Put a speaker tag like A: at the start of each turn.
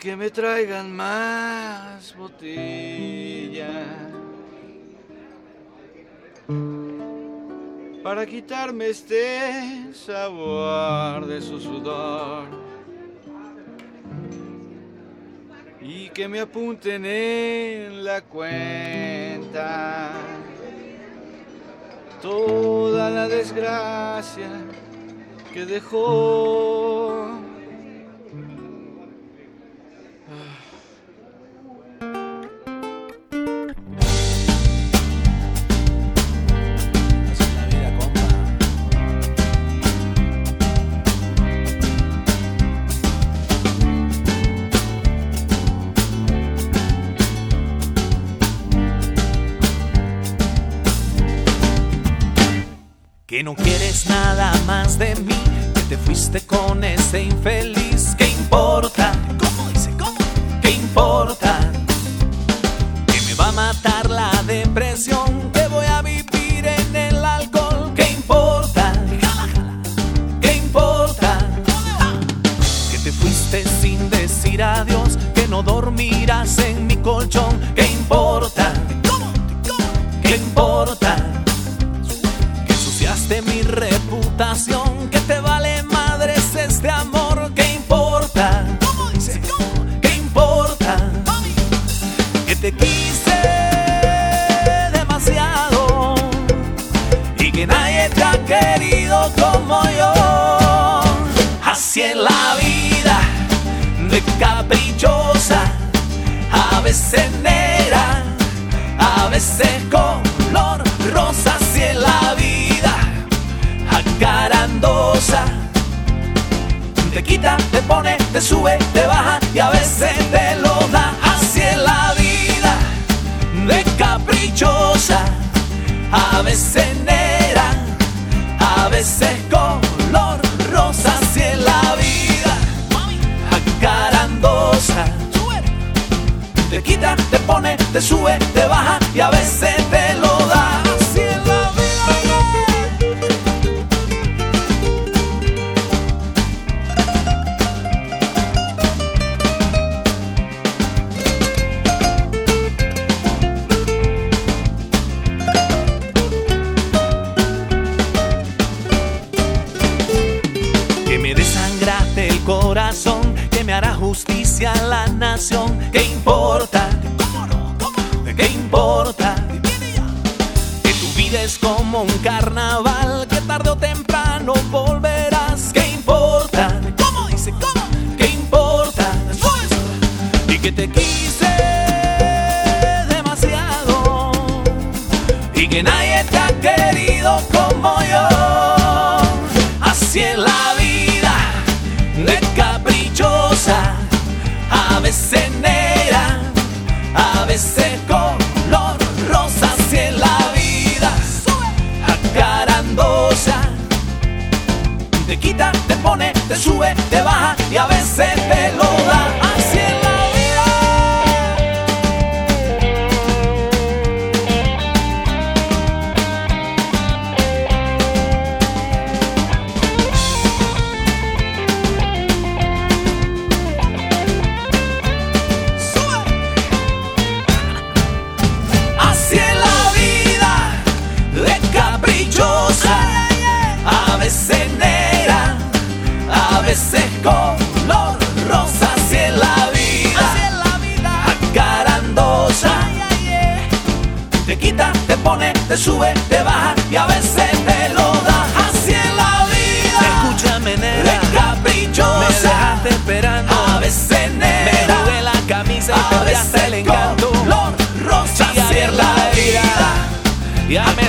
A: que me traigan más botellas. Para quitarme este sabor de su sudor y que me apunten en la cuenta toda la desgracia que dejó
B: Que no quieres nada más de mí, que te fuiste con ese infeliz. ¿Qué importa? ¿Cómo dice? ¿Cómo? ¿Qué importa? Que me va a matar la depresión, que voy a vivir en el alcohol. ¿Qué importa? ¿Qué importa? Que te fuiste sin decir adiós, que no dormirás en mi colchón. ¿Qué importa? Ensuciaste mi reputación, que te vale madres este amor. ¿Qué importa? ¿Qué importa? Que te quise demasiado y que nadie te ha querido como yo. Así en la vida, de caprichosa, a veces negra, a veces color rosa. Te sube, te baja y a veces te lo da. Así en la vida, de caprichosa, a veces negra, a veces color rosa. Así en la vida, acarandosa, te quita, te pone, te sube, te baja y a veces ¿Qué importa? ¿Qué importa? Que tu vida es como un carnaval, que tarde o temprano volverás. ¿Qué importa? ¿Cómo dice? ¿Cómo? ¿Qué importa? Y que te quise demasiado y que nadie te ha querido como yo. Así en la vida, de caprichosa, veces negra, a veces color rosa. Así en la vida, acarandosa, te quita, te pone, te sube, te baja y a veces te te sube, te baja y a veces te lo das así en la vida. Escúchame, nena, de caprichosa. Me dejaste esperando. A veces, nena, me jugué la camisa y perdí hasta el encanto. Color rosa, si la herida, ya me